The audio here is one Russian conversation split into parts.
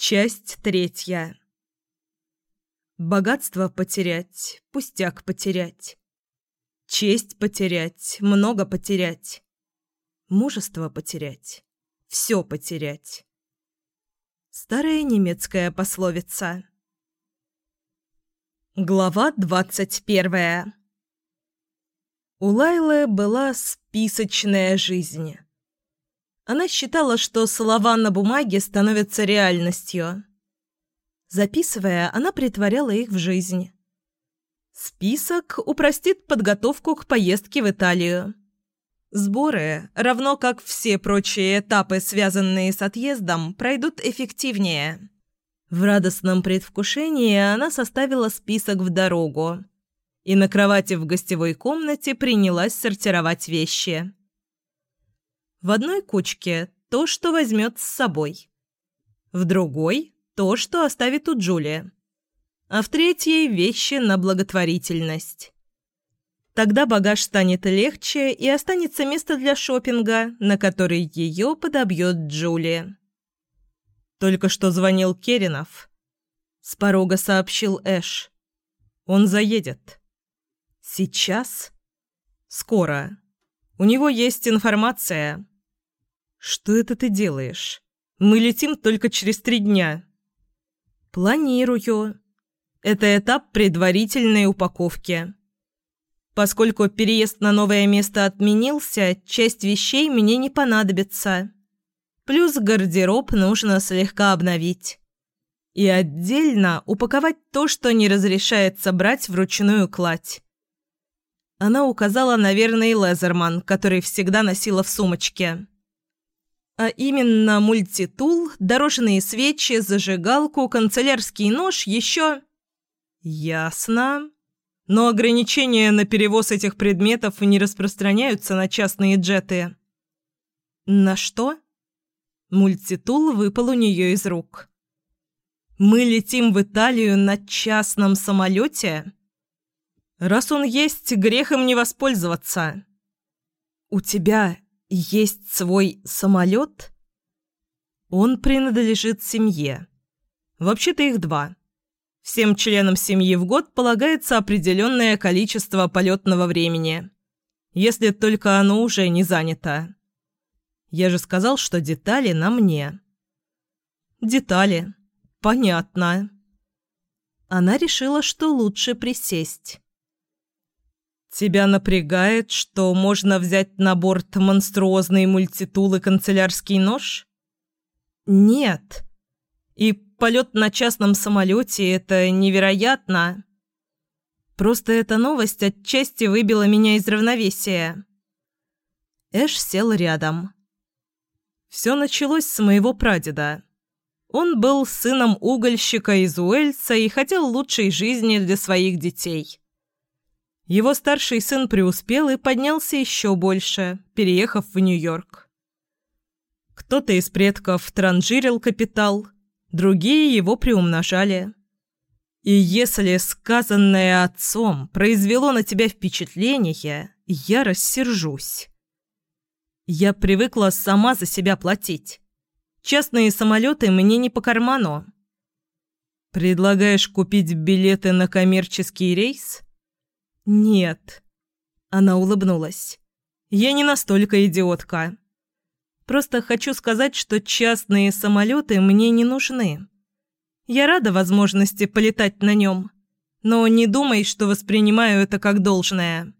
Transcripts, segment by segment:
Часть третья. Богатство потерять, пустяк потерять. Честь потерять, много потерять. Мужество потерять, все потерять. Старая немецкая пословица. Глава двадцать первая. У Лайлы была списочная жизнь. Она считала, что слова на бумаге становятся реальностью. Записывая, она притворяла их в жизнь. Список упростит подготовку к поездке в Италию. Сборы, равно как все прочие этапы, связанные с отъездом, пройдут эффективнее. В радостном предвкушении она составила список в дорогу и на кровати в гостевой комнате принялась сортировать вещи. В одной кучке то, что возьмет с собой. В другой – то, что оставит у Джулии. А в третьей – вещи на благотворительность. Тогда багаж станет легче и останется место для шопинга, на который ее подобьет Джулия. Только что звонил Керинов. С порога сообщил Эш. Он заедет. Сейчас? Скоро. У него есть информация. Что это ты делаешь? Мы летим только через три дня. Планирую. Это этап предварительной упаковки. Поскольку переезд на новое место отменился, часть вещей мне не понадобится. Плюс гардероб нужно слегка обновить. И отдельно упаковать то, что не разрешается брать вручную кладь. Она указала на верный Лезерман, который всегда носила в сумочке. А именно мультитул, дорожные свечи, зажигалку, канцелярский нож, еще... Ясно. Но ограничения на перевоз этих предметов не распространяются на частные джеты. На что? Мультитул выпал у нее из рук. Мы летим в Италию на частном самолете? Раз он есть, грех им не воспользоваться. У тебя есть свой самолет? Он принадлежит семье. Вообще-то их два. Всем членам семьи в год полагается определенное количество полетного времени, если только оно уже не занято. Я же сказал, что детали на мне. Детали. Понятно. Она решила, что лучше присесть. «Тебя напрягает, что можно взять на борт монструозный мультитул и канцелярский нож?» «Нет. И полет на частном самолете – это невероятно. Просто эта новость отчасти выбила меня из равновесия». Эш сел рядом. «Все началось с моего прадеда». Он был сыном угольщика из Уэльса и хотел лучшей жизни для своих детей. Его старший сын преуспел и поднялся еще больше, переехав в Нью-Йорк. Кто-то из предков транжирил капитал, другие его приумножали. И если сказанное отцом произвело на тебя впечатление, я рассержусь. Я привыкла сама за себя платить. Частные самолеты мне не по карману. Предлагаешь купить билеты на коммерческий рейс? «Нет». Она улыбнулась. «Я не настолько идиотка. Просто хочу сказать, что частные самолеты мне не нужны. Я рада возможности полетать на нем, но не думай, что воспринимаю это как должное».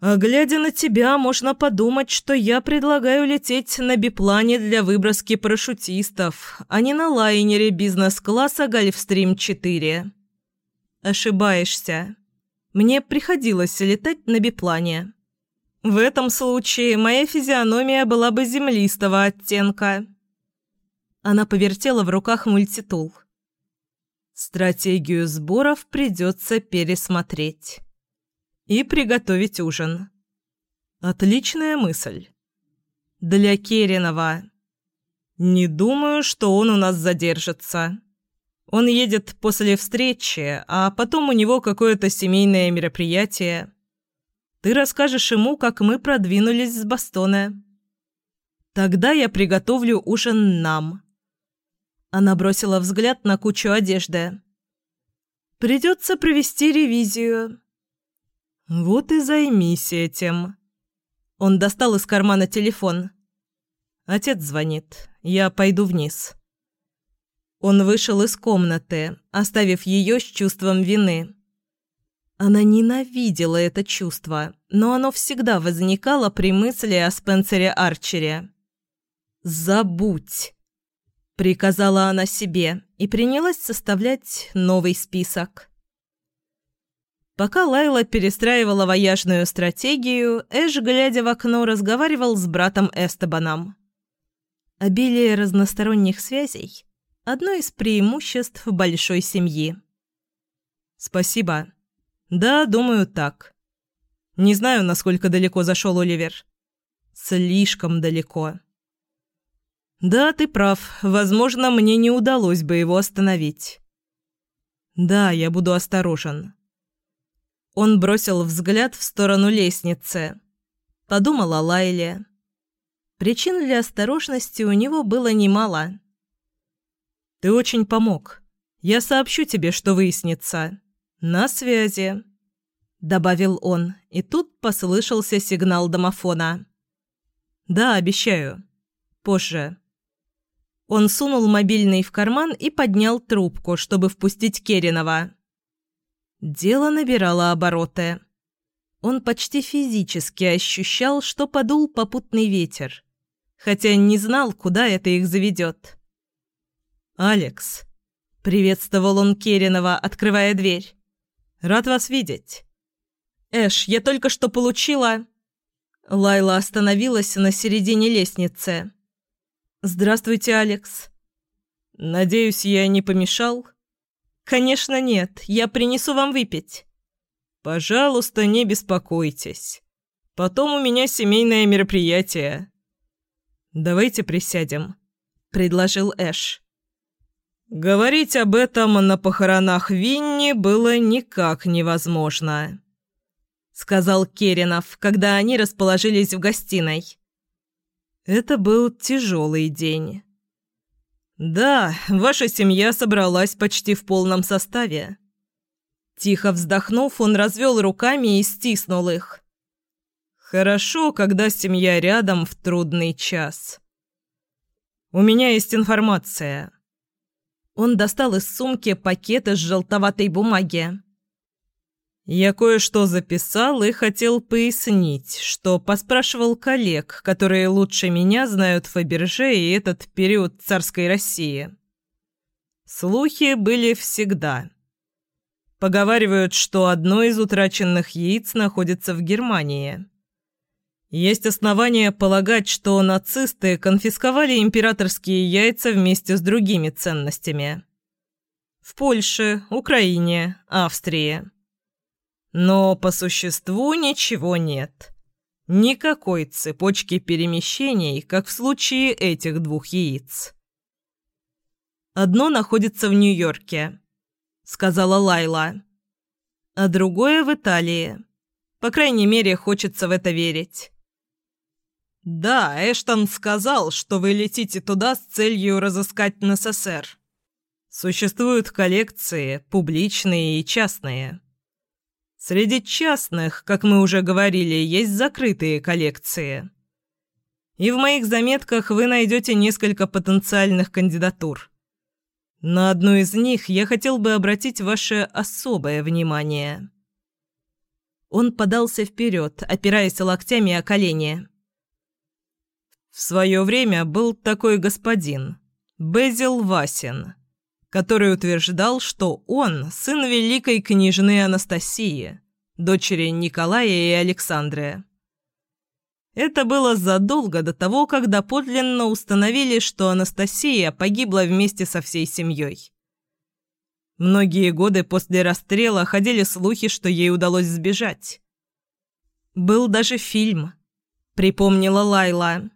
А глядя на тебя, можно подумать, что я предлагаю лететь на биплане для выброски парашютистов, а не на лайнере бизнес-класса «Гольфстрим-4». Ошибаешься. Мне приходилось летать на биплане. В этом случае моя физиономия была бы землистого оттенка. Она повертела в руках мультитул. Стратегию сборов придется пересмотреть. И приготовить ужин. Отличная мысль. Для Керенова. Не думаю, что он у нас задержится. Он едет после встречи, а потом у него какое-то семейное мероприятие. Ты расскажешь ему, как мы продвинулись с Бастона. Тогда я приготовлю ужин нам. Она бросила взгляд на кучу одежды. «Придется провести ревизию». «Вот и займись этим». Он достал из кармана телефон. «Отец звонит. Я пойду вниз». Он вышел из комнаты, оставив ее с чувством вины. Она ненавидела это чувство, но оно всегда возникало при мысли о Спенсере Арчере. «Забудь!» – приказала она себе и принялась составлять новый список. Пока Лайла перестраивала вояжную стратегию, Эш, глядя в окно, разговаривал с братом Эстебаном. Обилие разносторонних связей – одно из преимуществ большой семьи. «Спасибо», «Да, думаю, так. Не знаю, насколько далеко зашел Оливер. Слишком далеко». «Да, ты прав. Возможно, мне не удалось бы его остановить». «Да, я буду осторожен». Он бросил взгляд в сторону лестницы. Подумал о Лайле. Причин для осторожности у него было немало. «Ты очень помог. Я сообщу тебе, что выяснится». «На связи», — добавил он, и тут послышался сигнал домофона. «Да, обещаю. Позже». Он сунул мобильный в карман и поднял трубку, чтобы впустить Керенова. Дело набирало обороты. Он почти физически ощущал, что подул попутный ветер, хотя не знал, куда это их заведет. «Алекс», — приветствовал он Керенова, открывая дверь. Рад вас видеть. Эш, я только что получила...» Лайла остановилась на середине лестницы. «Здравствуйте, Алекс». «Надеюсь, я не помешал?» «Конечно нет. Я принесу вам выпить». «Пожалуйста, не беспокойтесь. Потом у меня семейное мероприятие». «Давайте присядем», — предложил Эш. Говорить об этом на похоронах Винни было никак невозможно, сказал Керенов, когда они расположились в гостиной. Это был тяжелый день. Да, ваша семья собралась почти в полном составе. Тихо вздохнув, он развел руками и стиснул их. Хорошо, когда семья рядом в трудный час. У меня есть информация. Он достал из сумки пакет из желтоватой бумаги. Я кое-что записал и хотел пояснить, что поспрашивал коллег, которые лучше меня знают Фаберже и этот период царской России. Слухи были всегда. Поговаривают, что одно из утраченных яиц находится в Германии. Есть основания полагать, что нацисты конфисковали императорские яйца вместе с другими ценностями. В Польше, Украине, Австрии. Но по существу ничего нет. Никакой цепочки перемещений, как в случае этих двух яиц. «Одно находится в Нью-Йорке», — сказала Лайла. «А другое в Италии. По крайней мере, хочется в это верить». «Да, Эштон сказал, что вы летите туда с целью разыскать НССР. Существуют коллекции, публичные и частные. Среди частных, как мы уже говорили, есть закрытые коллекции. И в моих заметках вы найдете несколько потенциальных кандидатур. На одну из них я хотел бы обратить ваше особое внимание». Он подался вперед, опираясь локтями о колени. В свое время был такой господин, Безил Васин, который утверждал, что он сын великой княжны Анастасии, дочери Николая и Александры. Это было задолго до того, когда подлинно установили, что Анастасия погибла вместе со всей семьей. Многие годы после расстрела ходили слухи, что ей удалось сбежать. Был даже фильм, припомнила Лайла.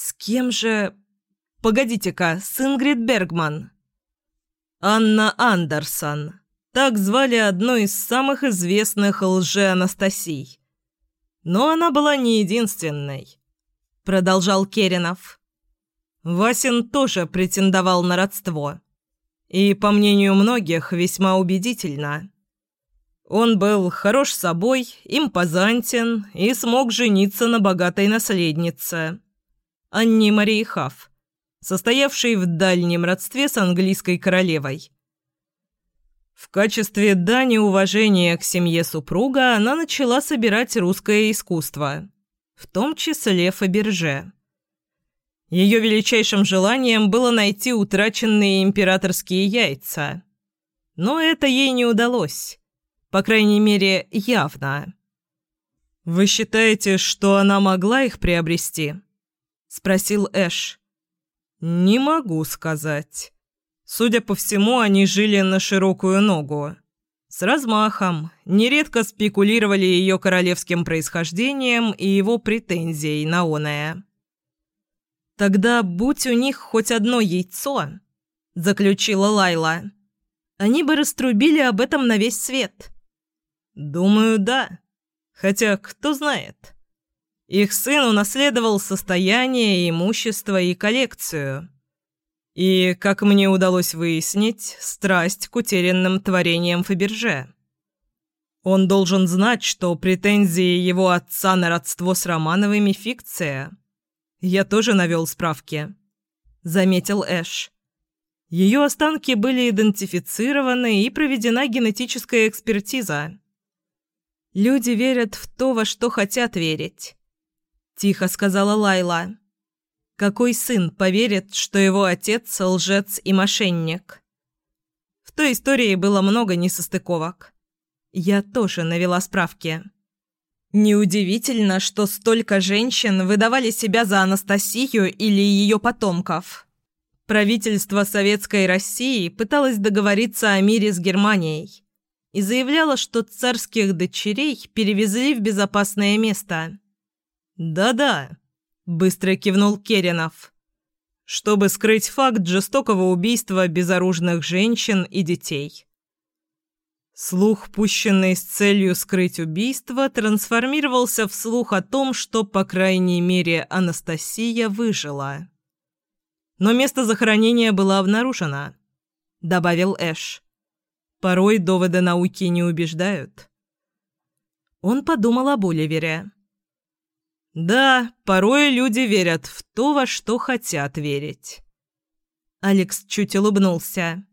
С кем же... Погодите-ка, с Ингрид Бергман. Анна Андерсон. Так звали одну из самых известных лже-Анастасий. Но она была не единственной. Продолжал Керенов. Васин тоже претендовал на родство. И, по мнению многих, весьма убедительно. Он был хорош собой, импозантен и смог жениться на богатой наследнице. Анне Марии Хафф, состоявшей в дальнем родстве с английской королевой. В качестве дани уважения к семье супруга она начала собирать русское искусство, в том числе Фаберже. Ее величайшим желанием было найти утраченные императорские яйца. Но это ей не удалось. По крайней мере, явно. «Вы считаете, что она могла их приобрести?» — спросил Эш. «Не могу сказать. Судя по всему, они жили на широкую ногу. С размахом, нередко спекулировали ее королевским происхождением и его претензией на оное. «Тогда будь у них хоть одно яйцо», — заключила Лайла, — «они бы раструбили об этом на весь свет». «Думаю, да. Хотя, кто знает». Их сын унаследовал состояние, имущество и коллекцию. И, как мне удалось выяснить, страсть к утерянным творениям Фаберже. Он должен знать, что претензии его отца на родство с Романовыми – фикция. Я тоже навел справки. Заметил Эш. Ее останки были идентифицированы и проведена генетическая экспертиза. Люди верят в то, во что хотят верить. Тихо сказала Лайла. Какой сын поверит, что его отец – лжец и мошенник? В той истории было много несостыковок. Я тоже навела справки. Неудивительно, что столько женщин выдавали себя за Анастасию или ее потомков. Правительство Советской России пыталось договориться о мире с Германией и заявляло, что царских дочерей перевезли в безопасное место – «Да-да», — быстро кивнул Керенов. «Чтобы скрыть факт жестокого убийства безоружных женщин и детей». Слух, пущенный с целью скрыть убийство, трансформировался в слух о том, что, по крайней мере, Анастасия выжила. Но место захоронения было обнаружено, добавил Эш. Порой доводы науки не убеждают. Он подумал об Оливере. Да, порой люди верят в то, во что хотят верить. Алекс чуть улыбнулся.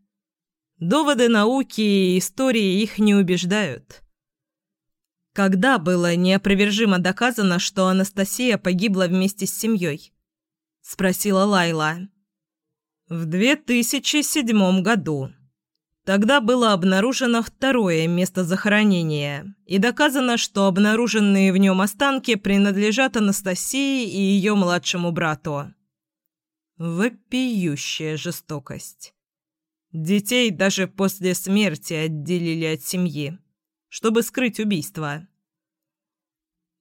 Доводы науки и истории их не убеждают. Когда было неопровержимо доказано, что Анастасия погибла вместе с семьей? Спросила Лайла. В 2007 году. Тогда было обнаружено второе место захоронения, и доказано, что обнаруженные в нем останки принадлежат Анастасии и ее младшему брату. Вопиющая жестокость. Детей даже после смерти отделили от семьи, чтобы скрыть убийство.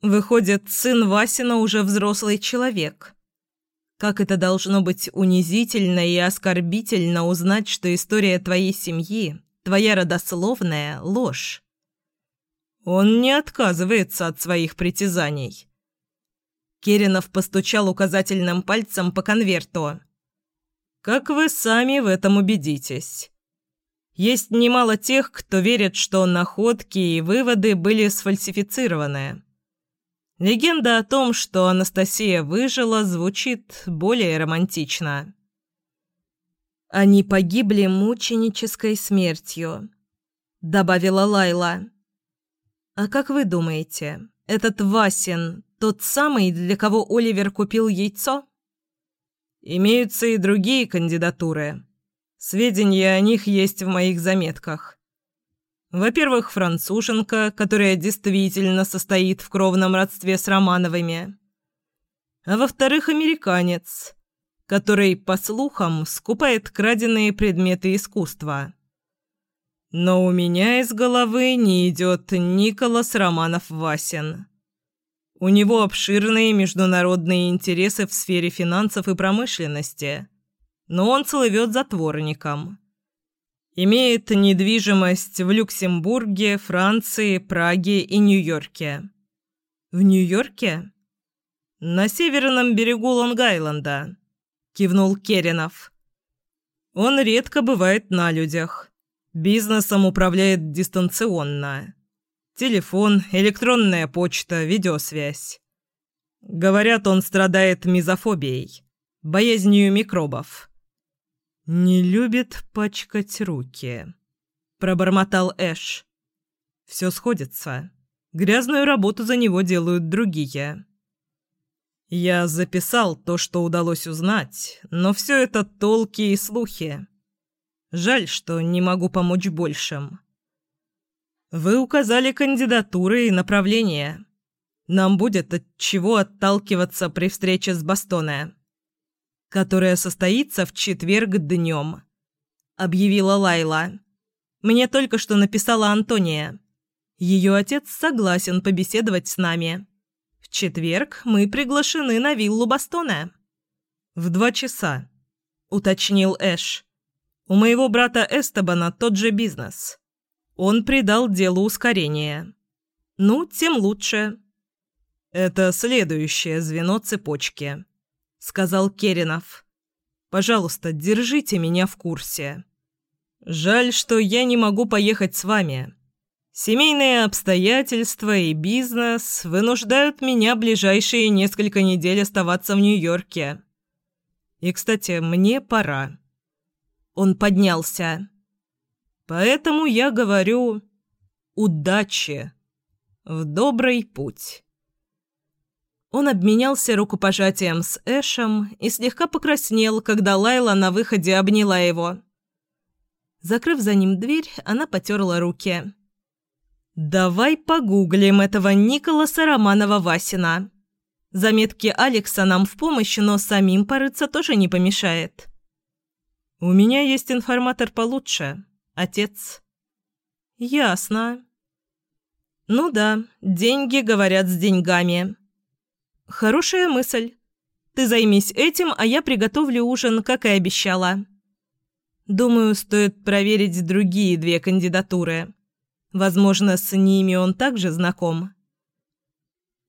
Выходит, сын Васина уже взрослый человек – как это должно быть унизительно и оскорбительно узнать, что история твоей семьи, твоя родословная – ложь. Он не отказывается от своих притязаний. Керенов постучал указательным пальцем по конверту. «Как вы сами в этом убедитесь?» Есть немало тех, кто верит, что находки и выводы были сфальсифицированы. Легенда о том, что Анастасия выжила, звучит более романтично. «Они погибли мученической смертью», — добавила Лайла. «А как вы думаете, этот Васин тот самый, для кого Оливер купил яйцо?» «Имеются и другие кандидатуры. Сведения о них есть в моих заметках. Во-первых, француженка, которая действительно состоит в кровном родстве с Романовыми. А во-вторых, американец, который, по слухам, скупает краденые предметы искусства. Но у меня из головы не идет Николас Романов-Васин. У него обширные международные интересы в сфере финансов и промышленности, но он слывет затворником. Имеет недвижимость в Люксембурге, Франции, Праге и Нью-Йорке. В Нью-Йорке? На северном берегу Лонг-Айленда. кивнул Керенов. Он редко бывает на людях. Бизнесом управляет дистанционно. Телефон, электронная почта, видеосвязь. Говорят, он страдает мизофобией, боязнью микробов. «Не любит пачкать руки», — пробормотал Эш. «Все сходится. Грязную работу за него делают другие». Я записал то, что удалось узнать, но все это толки и слухи. Жаль, что не могу помочь большим. Вы указали кандидатуры и направления. Нам будет от чего отталкиваться при встрече с Бастоне, которая состоится в четверг днем, объявила Лайла. Мне только что написала Антония. Ее отец согласен побеседовать с нами. В четверг мы приглашены на виллу Бастона. В два часа, уточнил Эш. У моего брата Эстебана тот же бизнес. Он придал делу ускорение. Ну, тем лучше. Это следующее звено цепочки, сказал Керенов. Пожалуйста, держите меня в курсе. Жаль, что я не могу поехать с вами. Семейные обстоятельства и бизнес вынуждают меня ближайшие несколько недель оставаться в Нью-Йорке. И, кстати, мне пора. Он поднялся. Поэтому я говорю «удачи» в добрый путь. Он обменялся рукопожатием с Эшем и слегка покраснел, когда Лайла на выходе обняла его. Закрыв за ним дверь, она потерла руки. «Давай погуглим этого Николаса Романова-Васина. Заметки Алекса нам в помощь, но самим порыться тоже не помешает». «У меня есть информатор получше. Отец». «Ясно». «Ну да, деньги говорят с деньгами». «Хорошая мысль. Ты займись этим, а я приготовлю ужин, как и обещала». «Думаю, стоит проверить другие две кандидатуры». Возможно, с ними он также знаком.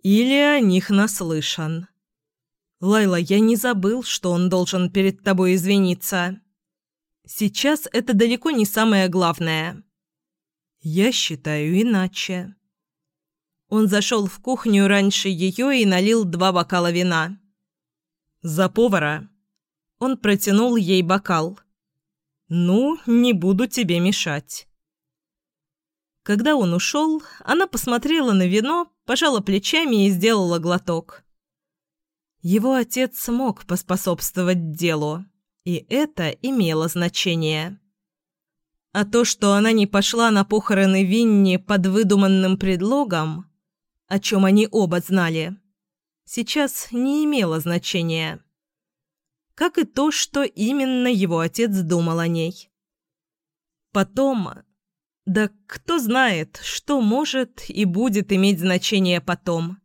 Или о них наслышан. Лайла, я не забыл, что он должен перед тобой извиниться. Сейчас это далеко не самое главное. Я считаю иначе. Он зашел в кухню раньше ее и налил два бокала вина. «За повара!» Он протянул ей бокал. «Ну, не буду тебе мешать». Когда он ушел, она посмотрела на вино, пожала плечами и сделала глоток. Его отец смог поспособствовать делу, и это имело значение. А то, что она не пошла на похороны Винни под выдуманным предлогом, о чем они оба знали, сейчас не имело значения. Как и то, что именно его отец думал о ней. Потом да кто знает, что может и будет иметь значение потом.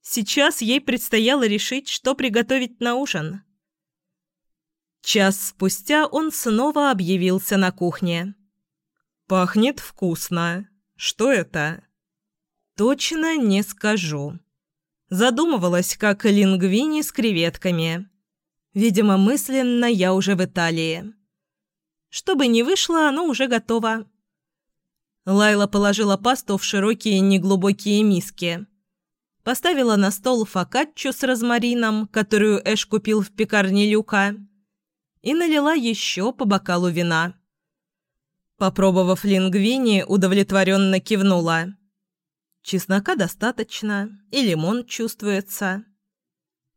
Сейчас ей предстояло решить, что приготовить на ужин. Час спустя он снова объявился на кухне. «Пахнет вкусно. Что это?» «Точно не скажу». Задумывалась, как лингвини с креветками. Видимо, мысленно я уже в Италии. Что бы ни вышло, оно уже готово. Лайла положила пасту в широкие неглубокие миски. Поставила на стол фокаччу с розмарином, которую Эш купил в пекарне Люка, и налила еще по бокалу вина. Попробовав лингвини, удовлетворенно кивнула. Чеснока достаточно, и лимон чувствуется.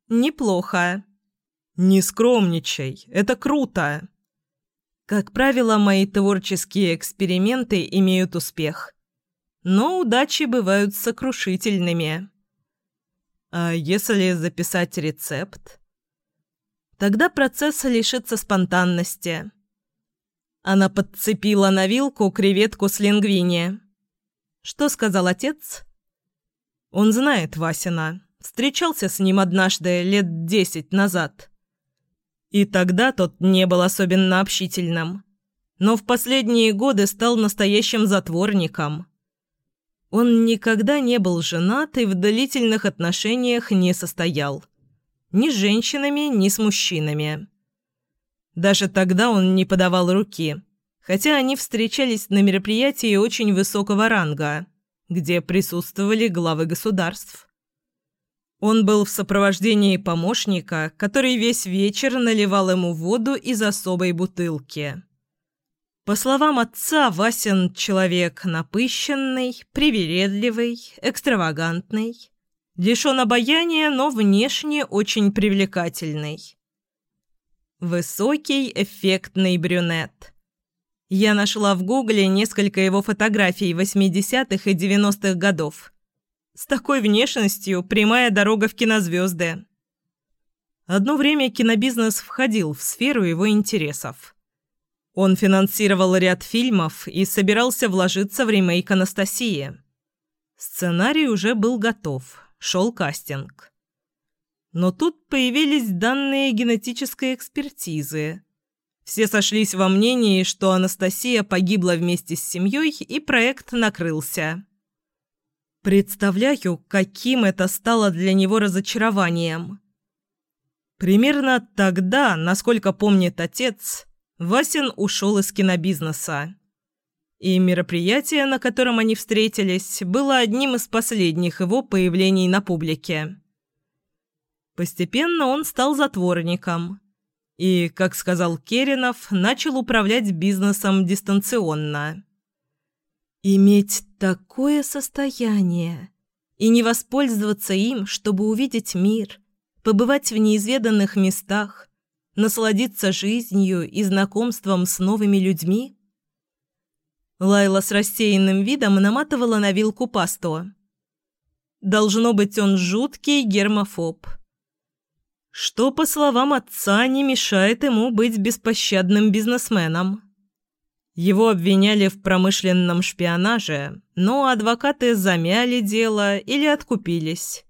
Неплохо. «Не скромничай, это круто!» Как правило, мои творческие эксперименты имеют успех. Но удачи бывают сокрушительными. А если записать рецепт? Тогда процесс лишится спонтанности. Она подцепила на вилку креветку с лингвини. Что сказал отец? Он знает Васина. Встречался с ним однажды лет десять назад. И тогда тот не был особенно общительным. Но в последние годы стал настоящим затворником. Он никогда не был женат и в длительных отношениях не состоял. Ни с женщинами, ни с мужчинами. Даже тогда он не подавал руки, хотя они встречались на мероприятии очень высокого ранга, где присутствовали главы государств. Он был в сопровождении помощника, который весь вечер наливал ему воду из особой бутылки. По словам отца, Васин – человек напыщенный, привередливый, экстравагантный, лишен обаяния, но внешне очень привлекательный. Высокий, эффектный брюнет. Я нашла в гугле несколько его фотографий 80-х и 90-х годов – с такой внешностью прямая дорога в кинозвезды. Одно время кинобизнес входил в сферу его интересов. Он финансировал ряд фильмов и собирался вложиться в ремейк «Анастасии». Сценарий уже был готов, шел кастинг. Но тут появились данные генетической экспертизы. Все сошлись во мнении, что Анастасия погибла вместе с семьей, и проект накрылся. Представляю, каким это стало для него разочарованием. Примерно тогда, насколько помнит отец, Васин ушел из кинобизнеса. И мероприятие, на котором они встретились, было одним из последних его появлений на публике. Постепенно он стал затворником и, как сказал Керенов, начал управлять бизнесом дистанционно. Иметь такое состояние и не воспользоваться им, чтобы увидеть мир, побывать в неизведанных местах, насладиться жизнью и знакомством с новыми людьми? Лайла с рассеянным видом наматывала на вилку пасту. Должно быть, он жуткий гермофоб. Что, по словам отца, не мешает ему быть беспощадным бизнесменом. Его обвиняли в промышленном шпионаже, но адвокаты замяли дело или откупились.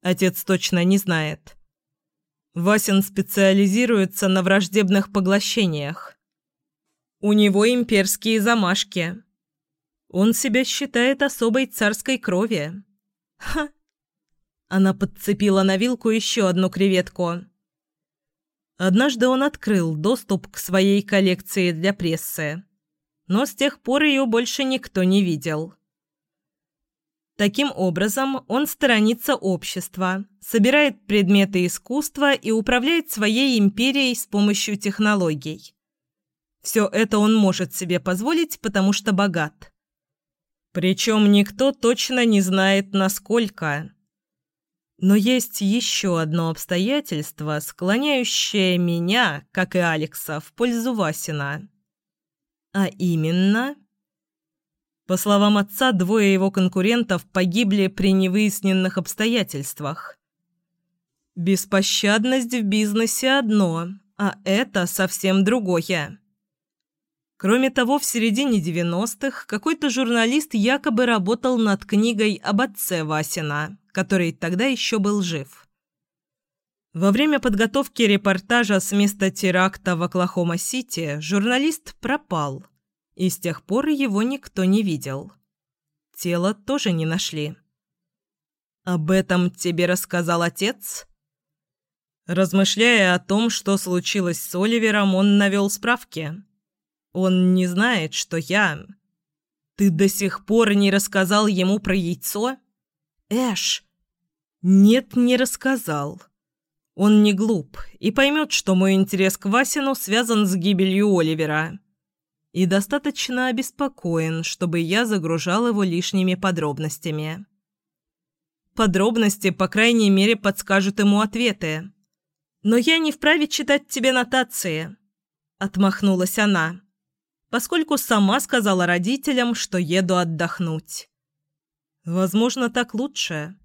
Отец точно не знает. Васин специализируется на враждебных поглощениях. У него имперские замашки. Он себя считает особой царской крови. Ха! Она подцепила на вилку еще одну креветку. Однажды он открыл доступ к своей коллекции для прессы но с тех пор ее больше никто не видел. Таким образом, он сторонится общества, собирает предметы искусства и управляет своей империей с помощью технологий. Все это он может себе позволить, потому что богат. Причем никто точно не знает, насколько. Но есть еще одно обстоятельство, склоняющее меня, как и Алекса, в пользу Васина. А именно... По словам отца, двое его конкурентов погибли при невыясненных обстоятельствах. Беспощадность в бизнесе одно, а это совсем другое. Кроме того, в середине 90-х какой-то журналист якобы работал над книгой об отце Васина, который тогда еще был жив. Во время подготовки репортажа с места теракта в Оклахома-Сити журналист пропал, и с тех пор его никто не видел. Тело тоже не нашли. «Об этом тебе рассказал отец?» Размышляя о том, что случилось с Оливером, он навел справки. Он не знает, что я... Ты до сих пор не рассказал ему про яйцо? Эш! Нет, не рассказал. Он не глуп и поймет, что мой интерес к Васину связан с гибелью Оливера. И достаточно обеспокоен, чтобы я загружал его лишними подробностями. Подробности, по крайней мере, подскажут ему ответы. «Но я не вправе читать тебе нотации», — отмахнулась она, поскольку сама сказала родителям, что еду отдохнуть. «Возможно, так лучше».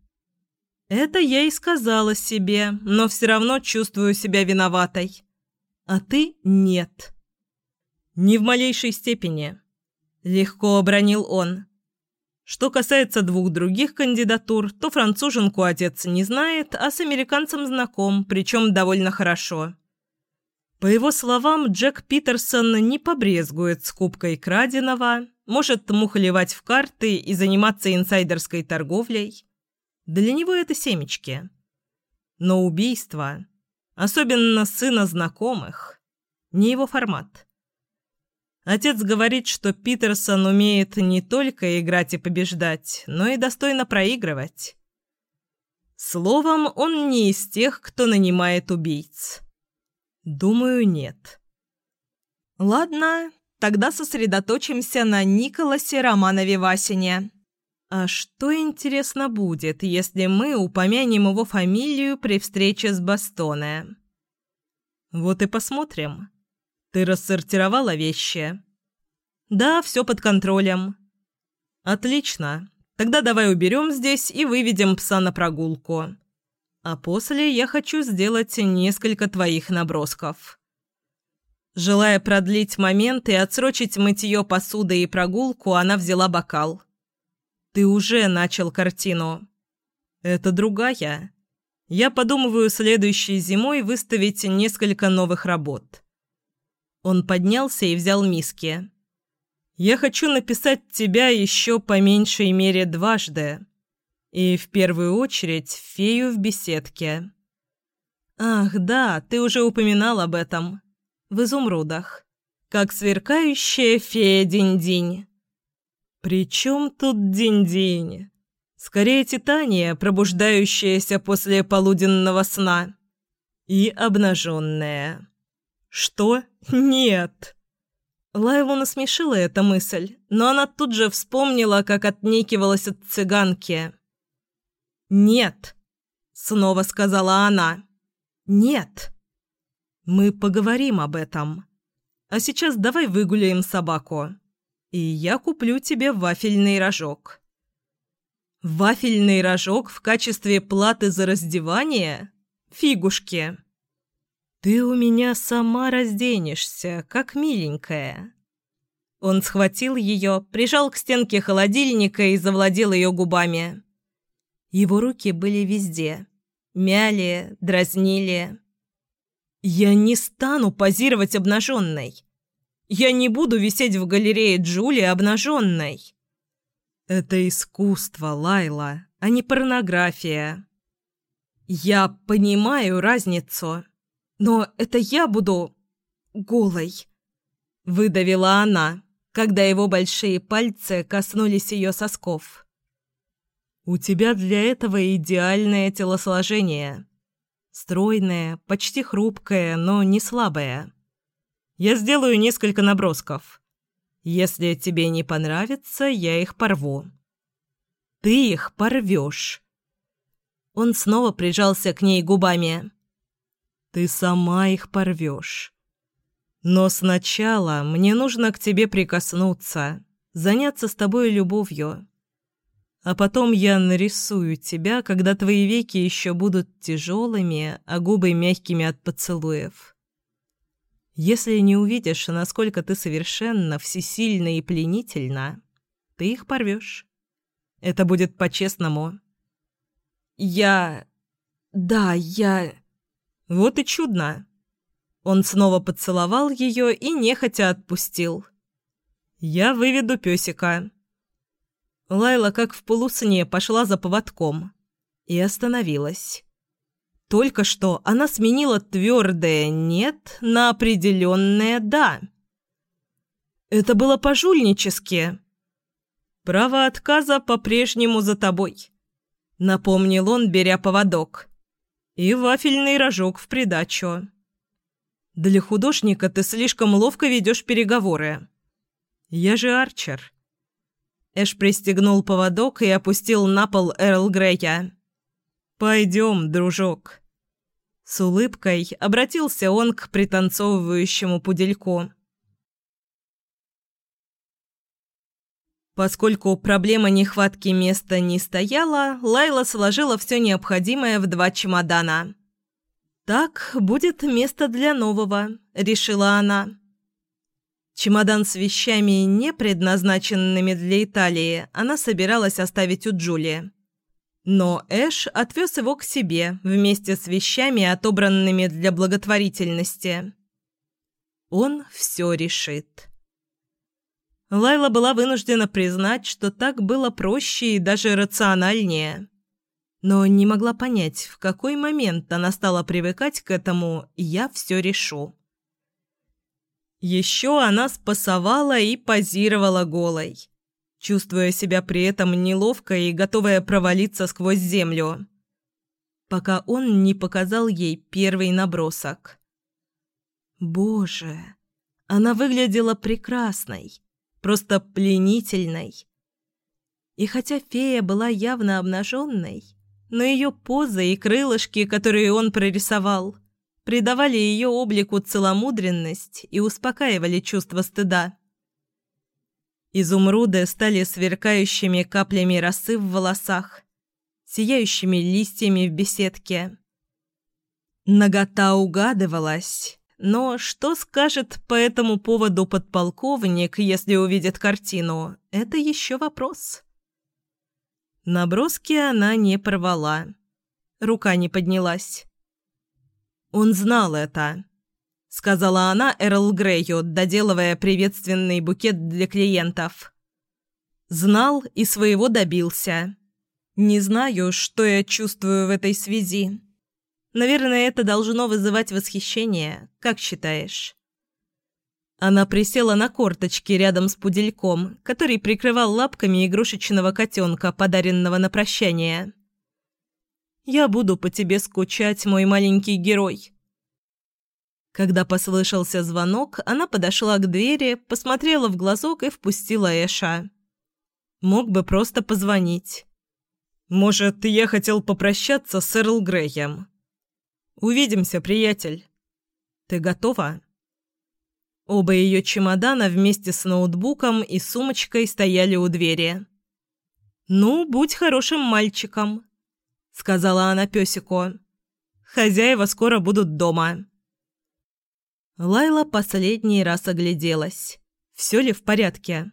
Это я и сказала себе, но все равно чувствую себя виноватой. А ты нет. Ни в малейшей степени. Легко обронил он. Что касается двух других кандидатур, то француженку отец не знает, а с американцем знаком, причем довольно хорошо. По его словам, Джек Питерсон не побрезгует скупкой краденого, может мухолевать в карты и заниматься инсайдерской торговлей. Для него это семечки. Но убийство, особенно сына знакомых, не его формат. Отец говорит, что Питерсон умеет не только играть и побеждать, но и достойно проигрывать. Словом, он не из тех, кто нанимает убийц. Думаю, нет. Ладно, тогда сосредоточимся на Николасе Романове Васине. А что, интересно, будет, если мы упомянем его фамилию при встрече с Бастоне? Вот и посмотрим. Ты рассортировала вещи? Да, все под контролем. Отлично. Тогда давай уберем здесь и выведем пса на прогулку. А после я хочу сделать несколько твоих набросков. Желая продлить момент и отсрочить мытье посуды и прогулку, она взяла бокал. Ты уже начал картину. Это другая. Я подумываю следующей зимой выставить несколько новых работ. Он поднялся и взял миски. Я хочу написать тебя еще по меньшей мере дважды. И в первую очередь фею в беседке. Ах, да, ты уже упоминал об этом. В изумрудах. Как сверкающая фея Динь-Динь. «При чем тут день-день? Скорее Титания, пробуждающаяся после полуденного сна. И обнаженная». «Что? Нет!» Лайлу насмешила эта мысль, но она тут же вспомнила, как отнекивалась от цыганки. «Нет!» — снова сказала она. «Нет!» «Мы поговорим об этом. А сейчас давай выгуляем собаку» и я куплю тебе вафельный рожок». «Вафельный рожок в качестве платы за раздевание? Фигушки!» «Ты у меня сама разденешься, как миленькая». Он схватил ее, прижал к стенке холодильника и завладел ее губами. Его руки были везде. Мяли, дразнили. «Я не стану позировать обнаженной. Я не буду висеть в галерее Джули обнаженной. Это искусство, Лайла, а не порнография. Я понимаю разницу, но это я буду голой. Выдавила она, когда его большие пальцы коснулись ее сосков. У тебя для этого идеальное телосложение. Стройное, почти хрупкое, но не слабое. Я сделаю несколько набросков. Если тебе не понравится, я их порву. Ты их порвешь. Он снова прижался к ней губами. Ты сама их порвешь. Но сначала мне нужно к тебе прикоснуться, заняться с тобой любовью. А потом я нарисую тебя, когда твои веки еще будут тяжелыми, а губы мягкими от поцелуев. Если не увидишь, насколько ты совершенно, всесильна и пленительна, ты их порвешь. Это будет по-честному. Я... Да, я... Вот и чудно. Он снова поцеловал ее и нехотя отпустил. «Я выведу песика». Лайла, как в полусне, пошла за поводком и остановилась. Только что она сменила твердое «нет» на определенное «да». Это было пожульнически. «Право отказа по-прежнему за тобой», — напомнил он, беря поводок. «И вафельный рожок в придачу». «Для художника ты слишком ловко ведешь переговоры». «Я же Арчер». Эш пристегнул поводок и опустил на пол Эрл Грея. «Пойдем, дружок». С улыбкой обратился он к пританцовывающему пудельку. Поскольку проблема нехватки места не стояла, Лайла сложила все необходимое в два чемодана. «Так будет место для нового», — решила она. Чемодан с вещами, не предназначенными для Италии, она собиралась оставить у Джулии. Но Эш отвез его к себе вместе с вещами, отобранными для благотворительности. Он все решит. Лайла была вынуждена признать, что так было проще и даже рациональнее. но не могла понять, в какой момент она стала привыкать к этому «я все решу». Еще она спасовала и позировала голой, чувствуя себя при этом неловко и готовая провалиться сквозь землю, пока он не показал ей первый набросок. Боже, она выглядела прекрасной, просто пленительной. И хотя фея была явно обнаженной, но ее поза и крылышки, которые он прорисовал, придавали ее облику целомудренность и успокаивали чувство стыда. Изумруды стали сверкающими каплями росы в волосах, сияющими листьями в беседке. Нагота угадывалась, но что скажет по этому поводу подполковник, если увидит картину, это еще вопрос. Наброски она не порвала. Рука не поднялась. «Он знал это», — сказала она Эрл Грею, доделывая приветственный букет для клиентов. «Знал и своего добился. Не знаю, что я чувствую в этой связи. Наверное, это должно вызывать восхищение, как считаешь?» Она присела на корточки рядом с пудельком, который прикрывал лапками игрушечного котенка, подаренного на прощание. Я буду по тебе скучать, мой маленький герой». Когда послышался звонок, она подошла к двери, посмотрела в глазок и впустила Эша. Мог бы просто позвонить. «Может, я хотел попрощаться с Эрл Греем?» «Увидимся, приятель. Ты готова?» Оба ее чемодана вместе с ноутбуком и сумочкой стояли у двери. «Ну, будь хорошим мальчиком», сказала она песику. «Хозяева скоро будут дома». Лайла последний раз огляделась. Все ли в порядке?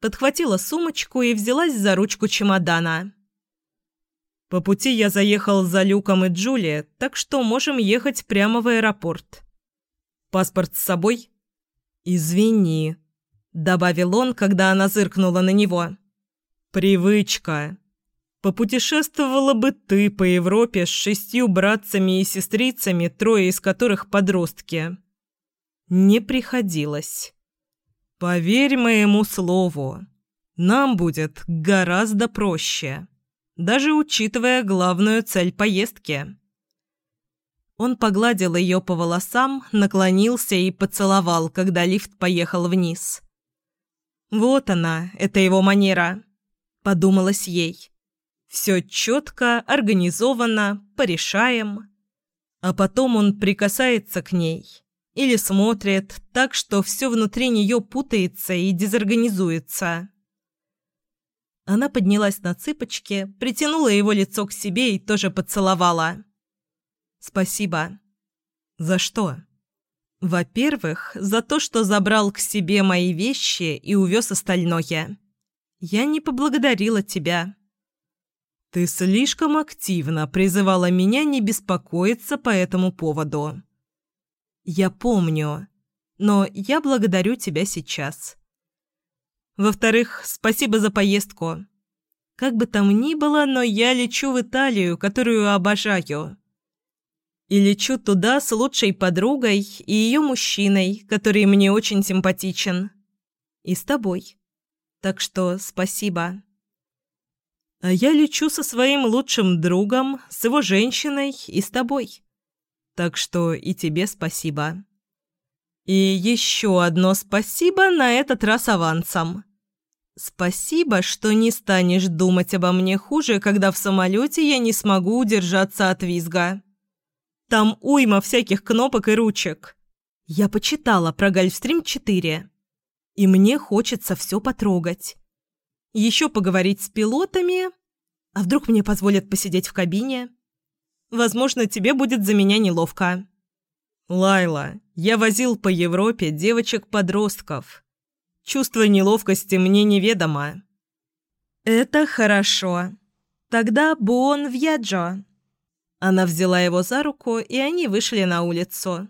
Подхватила сумочку и взялась за ручку чемодана. «По пути я заехал за Люком и Джули, так что можем ехать прямо в аэропорт. Паспорт с собой?» «Извини», — добавил он, когда она зыркнула на него. «Привычка», Попутешествовала бы ты по Европе с шестью братцами и сестрицами, трое из которых подростки. Не приходилось. Поверь моему слову, нам будет гораздо проще, даже учитывая главную цель поездки. Он погладил ее по волосам, наклонился и поцеловал, когда лифт поехал вниз. «Вот она, это его манера», — подумалось ей. Все четко, организованно, порешаем. А потом он прикасается к ней или смотрит так, что все внутри нее путается и дезорганизуется. Она поднялась на цыпочки, притянула его лицо к себе и тоже поцеловала. «Спасибо». «За что?» «Во-первых, за то, что забрал к себе мои вещи и увез остальное. Я не поблагодарила тебя». Ты слишком активно призывала меня не беспокоиться по этому поводу. Я помню, но я благодарю тебя сейчас. Во-вторых, спасибо за поездку. Как бы там ни было, но я лечу в Италию, которую обожаю. И лечу туда с лучшей подругой и ее мужчиной, который мне очень симпатичен. И с тобой. Так что спасибо. А я лечу со своим лучшим другом, с его женщиной и с тобой. Так что и тебе спасибо. И еще одно спасибо на этот раз авансом. Спасибо, что не станешь думать обо мне хуже, когда в самолете я не смогу удержаться от визга. Там уйма всяких кнопок и ручек. Я почитала про Гольфстрим 4. И мне хочется все потрогать. Еще поговорить с пилотами. А вдруг мне позволят посидеть в кабине? Возможно, тебе будет за меня неловко. Лайла, я возил по Европе девочек-подростков. Чувство неловкости мне неведомо. Это хорошо. Тогда Буон Вьяджо. Она взяла его за руку, и они вышли на улицу.